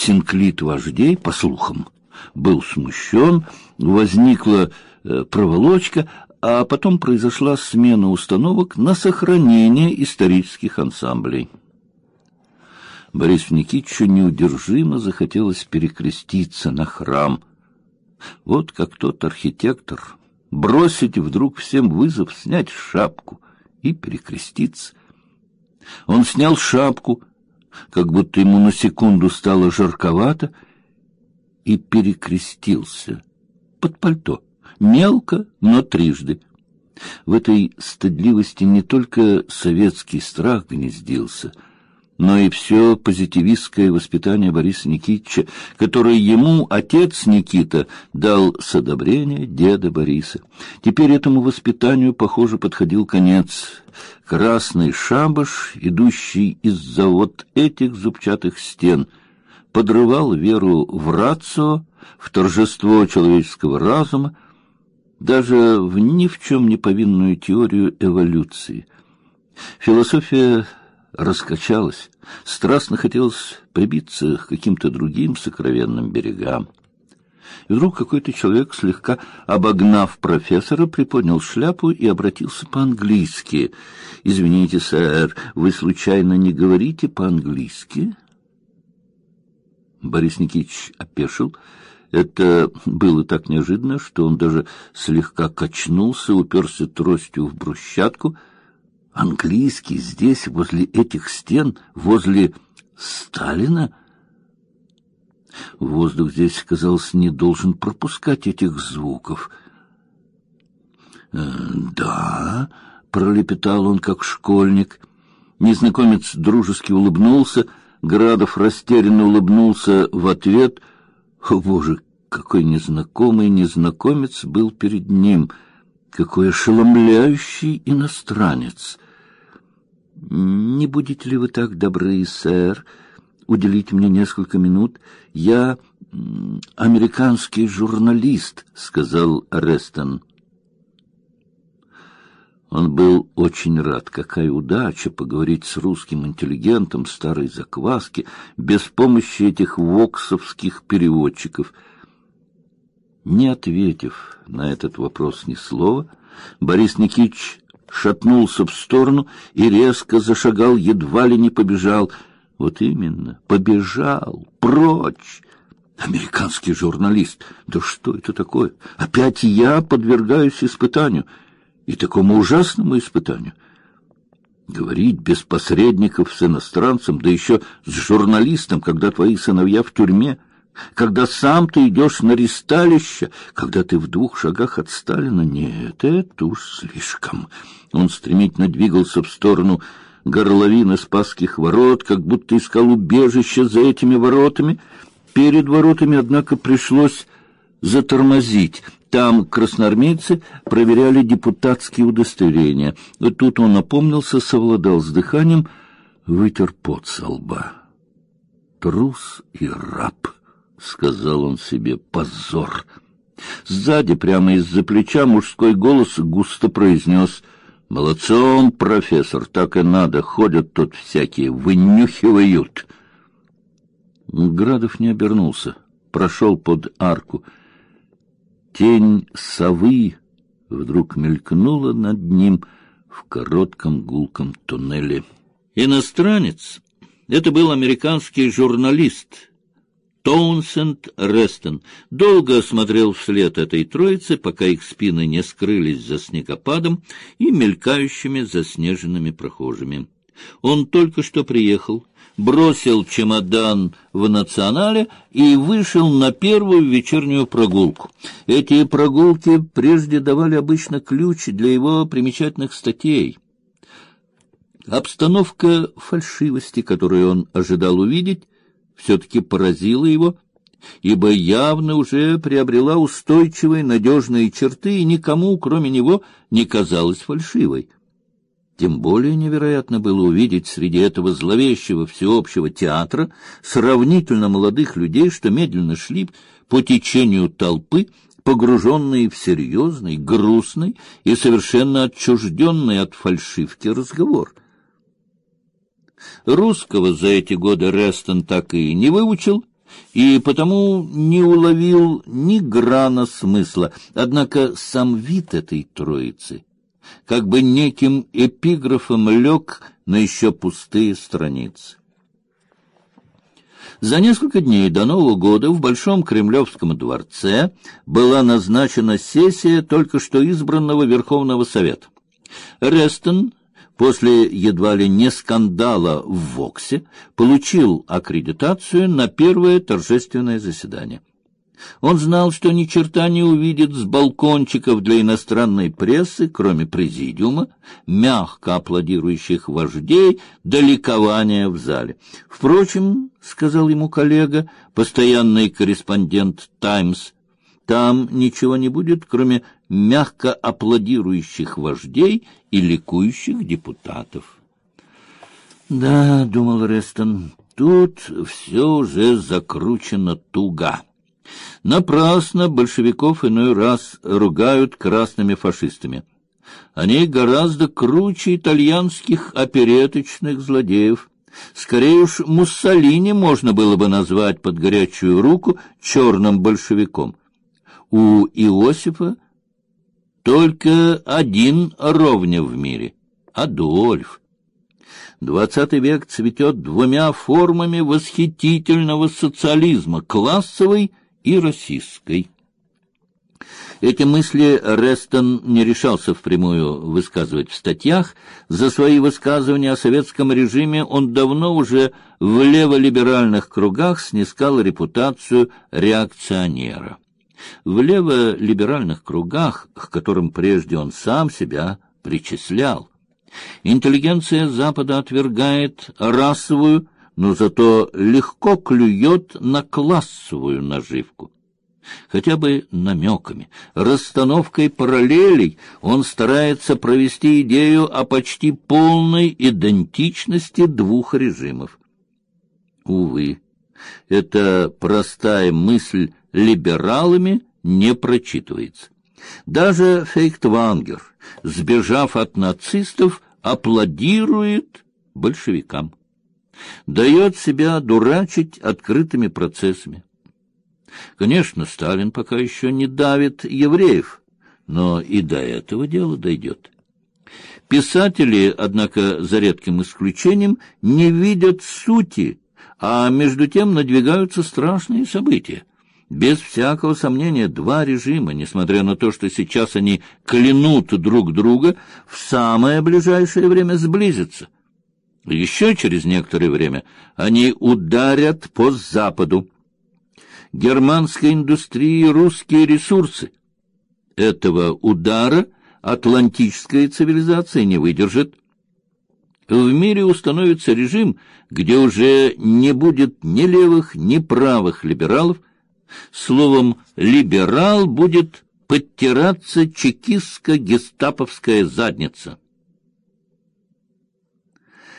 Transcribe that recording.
синклит вождей, по слухам, был смущен, возникла э, проволочка, а потом произошла смена установок на сохранение исторических ансамблей. Борису Никитичу неудержимо захотелось перекреститься на храм. Вот как тот архитектор бросить вдруг всем вызов, снять шапку и перекреститься. Он снял шапку, как будто ему на секунду стало жарковато, и перекрестился под пальто, мелко, но трижды. В этой стыдливости не только советский страх гнездился — но и все позитивистское воспитание Бориса Никитича, которое ему отец Никита дал с одобрения деда Бориса. Теперь этому воспитанию, похоже, подходил конец. Красный шабаш, идущий из-за вот этих зубчатых стен, подрывал веру в рацио, в торжество человеческого разума, даже в ни в чем не повинную теорию эволюции. Философия раскачалась. Страстно хотелось прибиться к каким-то другим сокровенным берегам. И вдруг какой-то человек, слегка обогнав профессора, приподнял шляпу и обратился по-английски. «Извините, сэр, вы случайно не говорите по-английски?» Борис Никитич опешил. Это было так неожиданно, что он даже слегка качнулся, уперся тростью в брусчатку — Английский здесь, возле этих стен, возле Сталина? Воздух здесь, казалось, не должен пропускать этих звуков. «Э, «Да», — пролепетал он, как школьник. Незнакомец дружески улыбнулся, Градов растерянно улыбнулся в ответ. О, Боже, какой незнакомый незнакомец был перед ним! Какой ошеломляющий иностранец! Не будете ли вы так добры, сэр, уделить мне несколько минут? Я американский журналист, сказал Рестон. Он был очень рад. Какая удача поговорить с русским интеллигентом старой закваски без помощи этих воксовских переводчиков. Не ответив на этот вопрос ни слова, Борис Никитич шатнулся в сторону и резко зашагал, едва ли не побежал. Вот именно, побежал, прочь. Американский журналист. Да что это такое? Опять я подвергаюсь испытанию. И такому ужасному испытанию. Говорить без посредников с иностранцем, да еще с журналистом, когда твои сыновья в тюрьме — когда сам ты идешь на ристалище, когда ты в двух шагах от Сталина, нет, это уж слишком. Он стремительно двигался в сторону горловины Спасских ворот, как будто искал убежище за этими воротами. Перед воротами, однако, пришлось затормозить. Там красноармейцы проверяли депутатские удостоверения. Тут он напомнился, совладал с дыханием, вытер пот со лба. Трус и раб сказал он себе, позор. Сзади, прямо из-за плеча, мужской голос густо произнес: "Молодцом, профессор, так и надо. Ходят тут всякие, вынюхивают". Градов не обернулся, прошел под арку. Тень совы вдруг мелькнула над ним в коротком гулком туннеле. Иностранец. Это был американский журналист Тоунсенд Рестон долго смотрел вслед этой троицы, пока их спины не скрылись за снегопадом и мелькающими заснеженными прохожими. Он только что приехал, бросил чемодан в национале и вышел на первую вечернюю прогулку. Эти прогулки прежде давали обычно ключ для его примечательных статей. Обстановка фальшивости, которую он ожидал увидеть, все-таки поразила его, ибо явно уже приобрела устойчивые, надежные черты и никому, кроме него, не казалась фальшивой. Тем более невероятно было увидеть среди этого зловещего всеобщего театра сравнительно молодых людей, что медленно шли по течению толпы, погруженные в серьезный, грустный и совершенно отчужденный от фальшивки разговор. Русского за эти годы Рестон так и не выучил, и потому не уловил ни грана смысла. Однако сам вид этой троицы как бы неким эпиграфом лег на еще пустые страницы. За несколько дней до Нового года в Большом Кремлевском дворце была назначена сессия только что избранного Верховного Совета. Рестон после едва ли не скандала в Воксе получил аккредитацию на первое торжественное заседание. Он знал, что ни черта не увидит с балкончиков для иностранной прессы, кроме президиума, мягко аплодирующих вождей, до ликования в зале. Впрочем, — сказал ему коллега, постоянный корреспондент «Таймс», там ничего не будет, кроме мягко аплодирующих вождей и ликующих депутатов. «Да, — думал Рестон, — тут все уже закручено туго». Напрасно большевиков иной раз ругают красными фашистами. Они гораздо круче итальянских опереточных злодеев. Скорее уж Муссолини можно было бы назвать под горячую руку черным большевиком. У Иосифа только один ровня в мире — Адольф. Двадцатый век цветет двумя формами восхитительного социализма — классовой и российской. Эти мысли Рестон не решался впрямую высказывать в статьях. За свои высказывания о советском режиме он давно уже в леволиберальных кругах снискал репутацию реакционера. В леволиберальных кругах, к которым прежде он сам себя причислял. Интеллигенция Запада отвергает расовую, но зато легко клюет на классовую наживку. Хотя бы намеками, расстановкой параллелей он старается провести идею о почти полной идентичности двух режимов. Увы, эта простая мысль либералами не прочитывается. Даже Фейхтвангер, сбежав от нацистов, аплодирует большевикам дает себя дурачить открытыми процессами. Конечно, Сталин пока еще не давит евреев, но и до этого дела дойдет. Писатели, однако, за редким исключением, не видят сути, а между тем надвигаются страшные события. Без всякого сомнения, два режима, несмотря на то, что сейчас они клянут друг друга, в самое ближайшее время сблизятся — еще через некоторое время они ударят по Западу. Германской индустрии русские ресурсы. Этого удара атлантическая цивилизация не выдержит. В мире установится режим, где уже не будет ни левых, ни правых либералов. Словом, либерал будет подтираться чекистско-гестаповская задница.